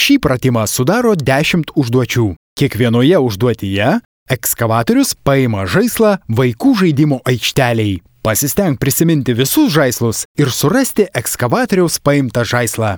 Šį pratimą sudaro 10 užduočių. Kiekvienoje užduotyje ekskavatorius paima žaislą vaikų žaidimo aikšteliai. Pasisteng prisiminti visus žaislus ir surasti ekskavatoriaus paimtą žaislą.